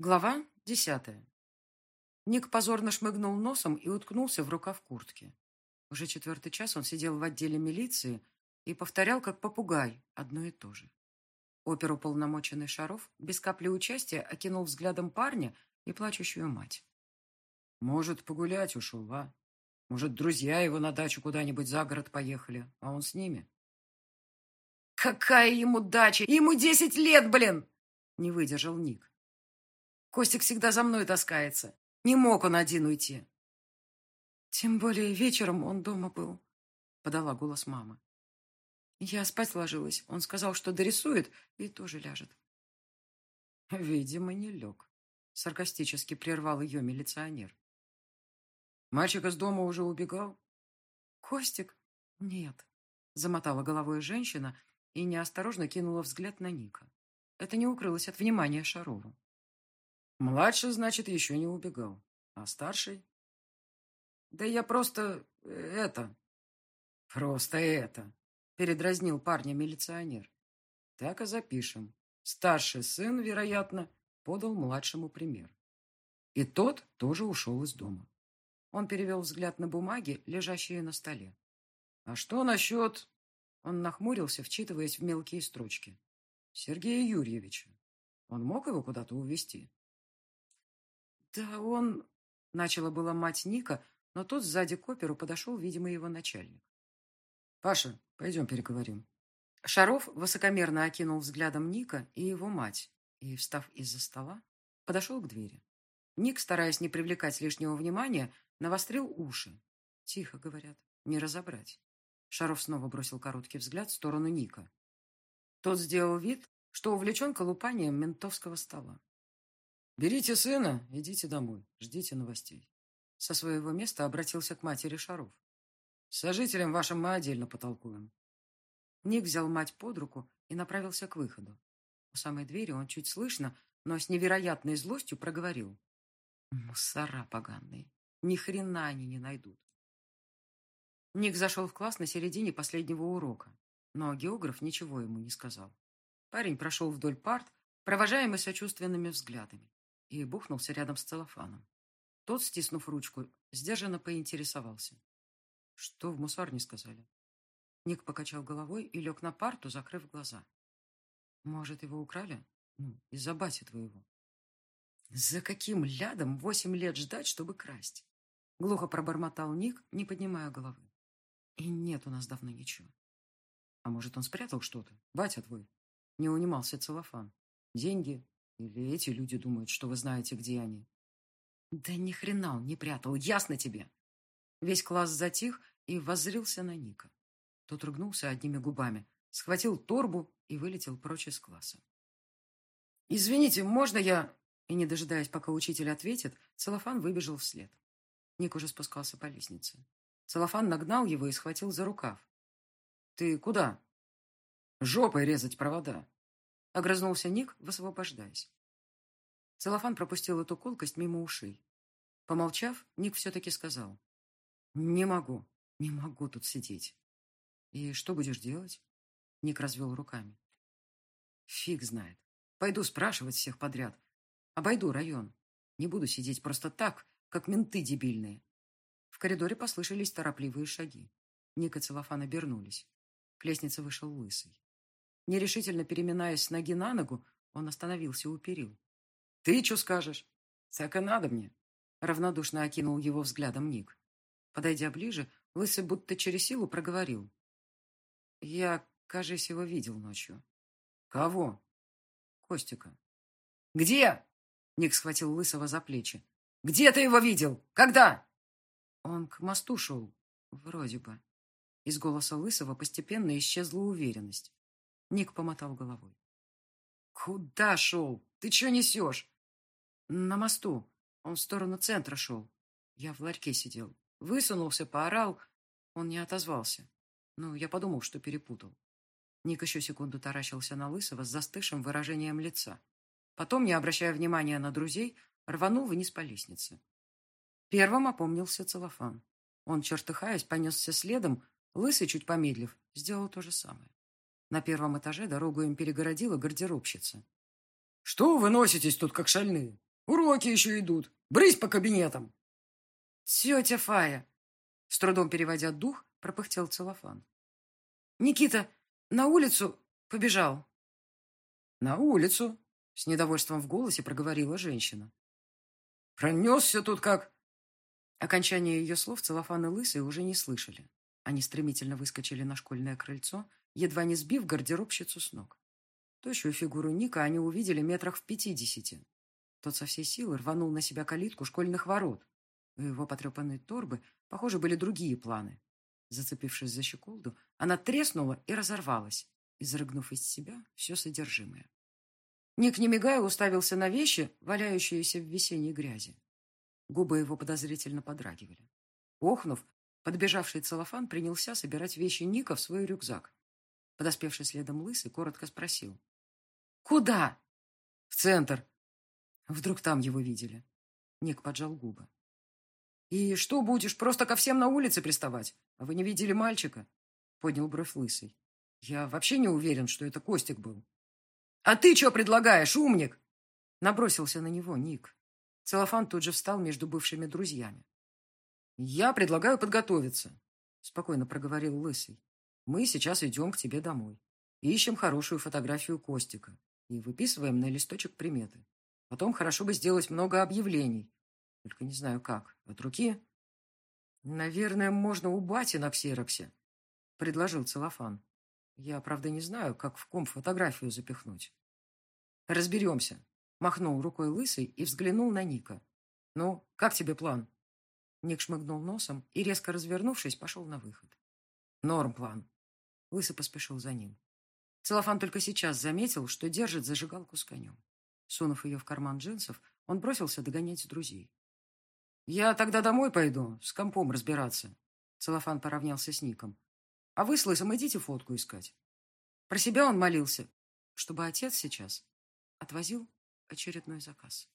Глава десятая. Ник позорно шмыгнул носом и уткнулся в рукав куртки. Уже четвертый час он сидел в отделе милиции и повторял, как попугай, одно и то же. Оперуполномоченный Шаров без капли участия окинул взглядом парня и плачущую мать. «Может, погулять ушел, а? Может, друзья его на дачу куда-нибудь за город поехали, а он с ними?» «Какая ему дача? Ему десять лет, блин!» Не выдержал Ник. Костик всегда за мной таскается. Не мог он один уйти. Тем более вечером он дома был, подала голос мама. Я спать ложилась. Он сказал, что дорисует и тоже ляжет. Видимо, не лег. Саркастически прервал ее милиционер. Мальчик из дома уже убегал? Костик? Нет. Замотала головой женщина и неосторожно кинула взгляд на Ника. Это не укрылось от внимания Шарова. Младший, значит, еще не убегал. А старший? Да я просто... Э, это... Просто это... Передразнил парня милиционер. Так и запишем. Старший сын, вероятно, подал младшему пример. И тот тоже ушел из дома. Он перевел взгляд на бумаги, лежащие на столе. А что насчет... Он нахмурился, вчитываясь в мелкие строчки. Сергея Юрьевича. Он мог его куда-то увезти? «Да он...» — начала была мать Ника, но тут сзади к оперу подошел, видимо, его начальник. «Паша, пойдем переговорим». Шаров высокомерно окинул взглядом Ника и его мать и, встав из-за стола, подошел к двери. Ник, стараясь не привлекать лишнего внимания, навострил уши. Тихо, говорят, не разобрать. Шаров снова бросил короткий взгляд в сторону Ника. Тот сделал вид, что увлечен колупанием ментовского стола. «Берите сына, идите домой, ждите новостей». Со своего места обратился к матери Шаров. «С сожителем вашим мы отдельно потолкуем». Ник взял мать под руку и направился к выходу. У самой двери он чуть слышно, но с невероятной злостью проговорил. «Мусора поганые, ни хрена они не найдут». Ник зашел в класс на середине последнего урока, но географ ничего ему не сказал. Парень прошел вдоль парт, провожаемый сочувственными взглядами и бухнулся рядом с целлофаном. Тот, стиснув ручку, сдержанно поинтересовался. Что в мусорне сказали? Ник покачал головой и лег на парту, закрыв глаза. Может, его украли? Ну, из-за бати твоего. За каким лядом восемь лет ждать, чтобы красть? Глухо пробормотал Ник, не поднимая головы. И нет у нас давно ничего. А может, он спрятал что-то? Батя твой. Не унимался целлофан. Деньги, или эти люди думают, что вы знаете, где они? Да ни хрена он не прятал, ясно тебе. Весь класс затих и воззрился на Ника. Тот ругнулся одними губами, схватил торбу и вылетел прочь из класса. «Извините, можно я...» И, не дожидаясь, пока учитель ответит, Целлофан выбежал вслед. Ник уже спускался по лестнице. Целлофан нагнал его и схватил за рукав. «Ты куда?» «Жопой резать провода», Огрызнулся Ник, высвобождаясь. Целлофан пропустил эту колкость мимо ушей. Помолчав, Ник все-таки сказал. «Не могу, не могу тут сидеть». «И что будешь делать?» Ник развел руками. «Фиг знает. Пойду спрашивать всех подряд. Обойду район. Не буду сидеть просто так, как менты дебильные». В коридоре послышались торопливые шаги. Ник и Целлофан обернулись. К лестнице вышел Лысый. Нерешительно переминаясь с ноги на ногу, он остановился у перил. «Ты что скажешь?» «Так и надо мне», — равнодушно окинул его взглядом Ник. Подойдя ближе, Лысый будто через силу проговорил. «Я, кажется, его видел ночью». «Кого?» «Костика». «Где?» — Ник схватил Лысого за плечи. «Где ты его видел? Когда?» «Он к мосту шел, вроде бы». Из голоса Лысого постепенно исчезла уверенность. Ник помотал головой. «Куда шел? Ты что несешь?» «На мосту. Он в сторону центра шел. Я в ларьке сидел. Высунулся, поорал. Он не отозвался. Ну, я подумал, что перепутал». Ник еще секунду таращился на Лысого с застывшим выражением лица. Потом, не обращая внимания на друзей, рванул вниз по лестнице. Первым опомнился целлофан. Он, чертыхаясь, понесся следом, Лысый, чуть помедлив, сделал то же самое. На первом этаже дорогу им перегородила гардеробщица. «Что вы носитесь тут, как шальные? Уроки еще идут. Брысь по кабинетам. Тетя Фая, с трудом переводя дух, пропыхтел целлофан. Никита на улицу побежал. На улицу, с недовольством в голосе проговорила женщина. Пронесся тут как... Окончание ее слов целлофан и лысый уже не слышали. Они стремительно выскочили на школьное крыльцо, едва не сбив гардеробщицу с ног. Тощую фигуру Ника они увидели метрах в пятидесяти. Тот со всей силы рванул на себя калитку школьных ворот. У его потрепанной торбы, похоже, были другие планы. Зацепившись за щеколду, она треснула и разорвалась, изрыгнув из себя все содержимое. Ник, не мигая, уставился на вещи, валяющиеся в весенней грязи. Губы его подозрительно подрагивали. Охнув, подбежавший целлофан принялся собирать вещи Ника в свой рюкзак. Подоспевший следом лысый коротко спросил. «Куда?» «В центр». Вдруг там его видели. Ник поджал губы. «И что будешь, просто ко всем на улице приставать? А вы не видели мальчика?» Поднял бровь лысый. «Я вообще не уверен, что это Костик был». «А ты что предлагаешь, умник?» Набросился на него Ник. Целлофан тут же встал между бывшими друзьями. «Я предлагаю подготовиться», — спокойно проговорил Лысый. «Мы сейчас идем к тебе домой. Ищем хорошую фотографию Костика и выписываем на листочек приметы. Потом хорошо бы сделать много объявлений. Только не знаю как. От руки?» «Наверное, можно у бати на ксероксе», — предложил Целлофан. «Я, правда, не знаю, как в ком фотографию запихнуть». «Разберемся», — махнул рукой Лысый и взглянул на Ника. «Ну, как тебе план?» Ник шмыгнул носом и, резко развернувшись, пошел на выход. «Норм план». Лысый поспешил за ним. Целлофан только сейчас заметил, что держит зажигалку с конем. Сунув ее в карман джинсов, он бросился догонять друзей. «Я тогда домой пойду, с компом разбираться». Целлофан поравнялся с Ником. «А вы с Лысом идите фотку искать». Про себя он молился, чтобы отец сейчас отвозил очередной заказ.